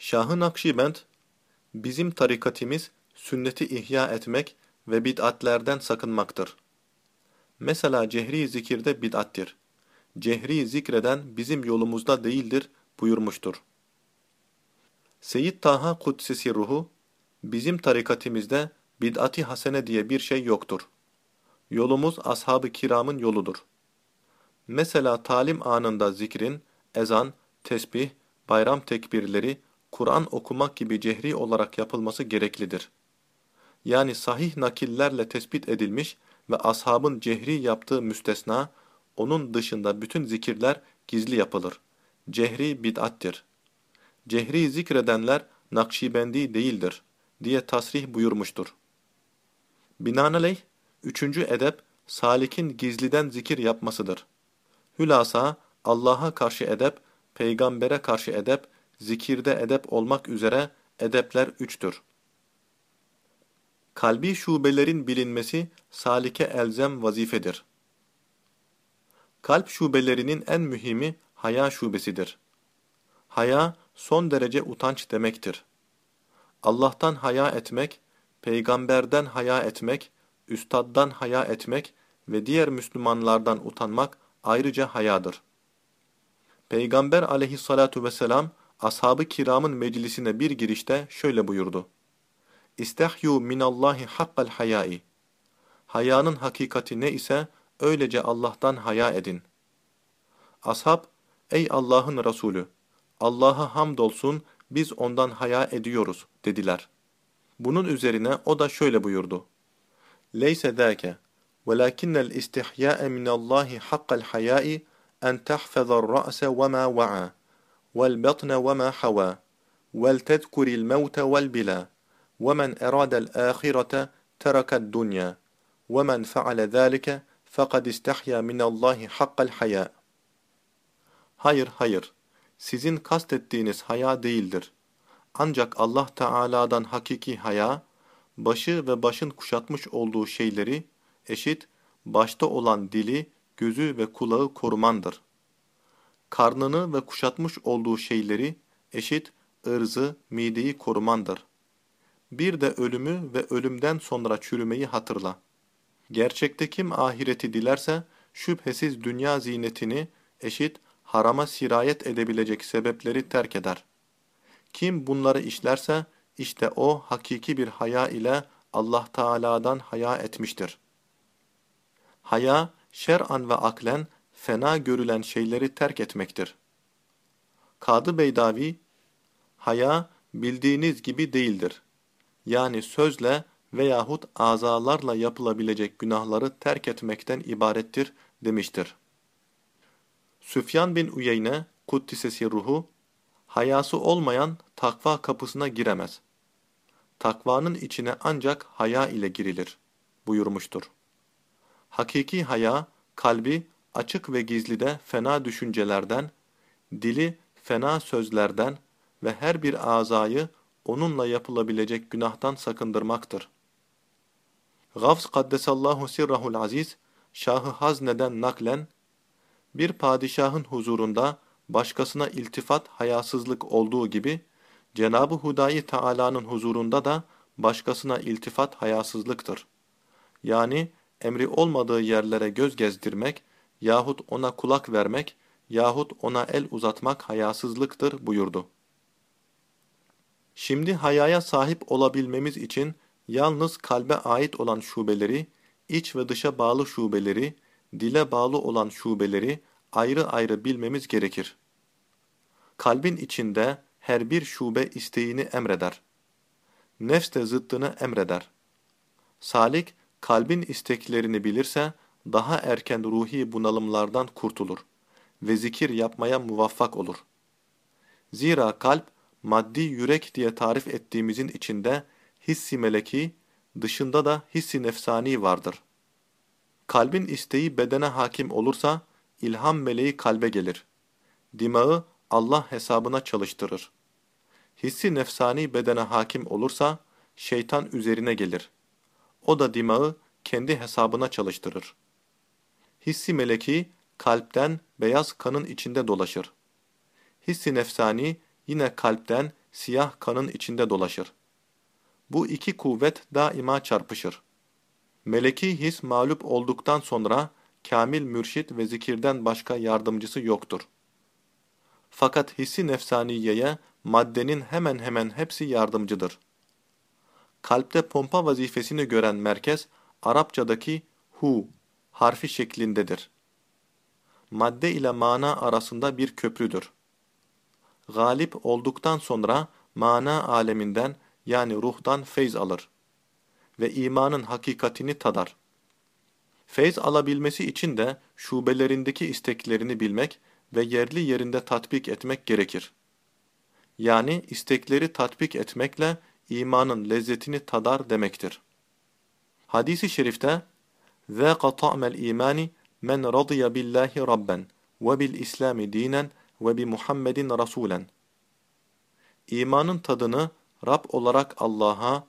Şah-ı Nakşibend, bizim tarikatimiz sünneti ihya etmek ve bid'atlerden sakınmaktır. Mesela cehri zikirde bid'attir. Cehri zikreden bizim yolumuzda değildir buyurmuştur. Seyyid Taha Kudsesi ruhu, bizim tarikatimizde bid'ati hasene diye bir şey yoktur. Yolumuz ashab-ı kiramın yoludur. Mesela talim anında zikrin, ezan, tesbih, bayram tekbirleri, Kur'an okumak gibi cehri olarak yapılması gereklidir. Yani sahih nakillerle tespit edilmiş ve ashabın cehri yaptığı müstesna, onun dışında bütün zikirler gizli yapılır. Cehri bid'attir. Cehri zikredenler Nakşibendi değildir diye tasrih buyurmuştur. Binaenaleyh, üçüncü edep, salikin gizliden zikir yapmasıdır. Hülasa, Allah'a karşı edep, peygambere karşı edep, zikirde edep olmak üzere edepler üçtür. Kalbi şubelerin bilinmesi salike elzem vazifedir. Kalp şubelerinin en mühimi haya şubesidir. Haya son derece utanç demektir. Allah'tan haya etmek, peygamberden haya etmek, üstaddan haya etmek ve diğer Müslümanlardan utanmak ayrıca hayadır. Peygamber aleyhissalatu vesselam ashab-ı kiramın meclisine bir girişte şöyle buyurdu. İstehyu minallahi hakkal hayai. Hayanın hakikati ne ise öylece Allah'tan haya edin. Ashab, ey Allah'ın Resulü, Allah'a hamdolsun biz ondan haya ediyoruz dediler. Bunun üzerine o da şöyle buyurdu. Leyse zâke, velakinnel istihyâe minallahi hakkal hayai en tahfazar ra'se ve ma va'a, vel batne ve ma hava, vel tezkuril mevte vel bila, ومن أراد الآخرة ترك الدنيا ومن فعل ذلك فقد استحيا من الله حق الحياء Hayır, hayır. Sizin kastettiğiniz haya değildir. Ancak Allah Teala'dan hakiki haya, başı ve başın kuşatmış olduğu şeyleri, eşit, başta olan dili, gözü ve kulağı korumandır. Karnını ve kuşatmış olduğu şeyleri, eşit, ırzı, mideyi korumandır. Bir de ölümü ve ölümden sonra çürümeyi hatırla. Gerçekte kim ahireti dilerse, şüphesiz dünya zinetini, eşit, harama sirayet edebilecek sebepleri terk eder. Kim bunları işlerse, işte o hakiki bir haya ile Allah Teala'dan haya etmiştir. Haya, şer'an ve aklen fena görülen şeyleri terk etmektir. Kadı Beydavi, haya bildiğiniz gibi değildir. Yani sözle veyahut azalarla yapılabilecek günahları terk etmekten ibarettir demiştir. Süfyan bin Uyeyne, Kuddisesi ruhu, hayası olmayan takva kapısına giremez. Takvanın içine ancak haya ile girilir buyurmuştur. Hakiki haya, kalbi açık ve gizlide fena düşüncelerden, dili fena sözlerden ve her bir azayı onunla yapılabilecek günahtan sakındırmaktır. Gavs Kaddesallahu Sirrahul Aziz, Şahı Hazne'den naklen, bir padişahın huzurunda başkasına iltifat hayasızlık olduğu gibi, Cenab-ı Hudayi Teala'nın huzurunda da başkasına iltifat hayasızlıktır. Yani emri olmadığı yerlere göz gezdirmek yahut ona kulak vermek yahut ona el uzatmak hayasızlıktır buyurdu. Şimdi hayaya sahip olabilmemiz için yalnız kalbe ait olan şubeleri, iç ve dışa bağlı şubeleri, dile bağlı olan şubeleri ayrı ayrı bilmemiz gerekir. Kalbin içinde her bir şube isteğini emreder. Nefs de zıttını emreder. Salik, kalbin isteklerini bilirse, daha erken ruhi bunalımlardan kurtulur ve zikir yapmaya muvaffak olur. Zira kalp, maddi yürek diye tarif ettiğimizin içinde hissi meleki, dışında da hissi nefsani vardır. Kalbin isteği bedene hakim olursa, ilham meleği kalbe gelir. Dimağı Allah hesabına çalıştırır. Hissi nefsani bedene hakim olursa, şeytan üzerine gelir. O da dimağı kendi hesabına çalıştırır. Hissi meleki, kalpten beyaz kanın içinde dolaşır. Hissi nefsani, yine kalpten siyah kanın içinde dolaşır. Bu iki kuvvet daima çarpışır. Meleki his mağlup olduktan sonra kamil mürşit ve zikirden başka yardımcısı yoktur. Fakat hissi nefsaniyeye maddenin hemen hemen hepsi yardımcıdır. Kalpte pompa vazifesini gören merkez, Arapçadaki hu harfi şeklindedir. Madde ile mana arasında bir köprüdür. Galip olduktan sonra mana aleminden yani ruhtan feyz alır ve imanın hakikatini tadar. Feyz alabilmesi için de şubelerindeki isteklerini bilmek ve yerli yerinde tatbik etmek gerekir. Yani istekleri tatbik etmekle imanın lezzetini tadar demektir. Hadis-i şerifte ذَاقَ طَعْمَ الْا۪يمَانِ مَنْ رَضِيَ بِاللّٰهِ رَبًّا وَبِالْاِسْلَامِ د۪ينًا وَبِمُحَمَّدٍ رَسُولًا İmanın tadını Rab olarak Allah'a,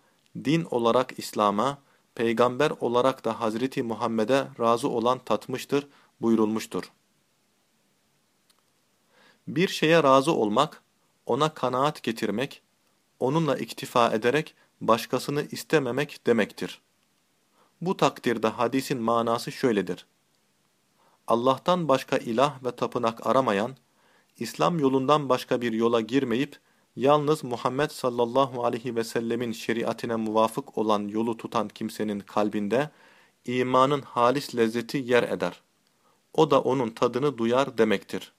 din olarak İslam'a, peygamber olarak da Hazreti Muhammed'e razı olan tatmıştır buyurulmuştur. Bir şeye razı olmak, ona kanaat getirmek, onunla iktifa ederek başkasını istememek demektir. Bu takdirde hadisin manası şöyledir. Allah'tan başka ilah ve tapınak aramayan, İslam yolundan başka bir yola girmeyip, yalnız Muhammed sallallahu aleyhi ve sellemin şeriatine muvafık olan yolu tutan kimsenin kalbinde, imanın halis lezzeti yer eder. O da onun tadını duyar demektir.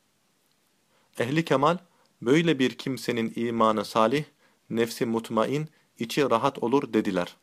Ehli kemal, böyle bir kimsenin imanı salih, nefsi mutmain, içi rahat olur dediler.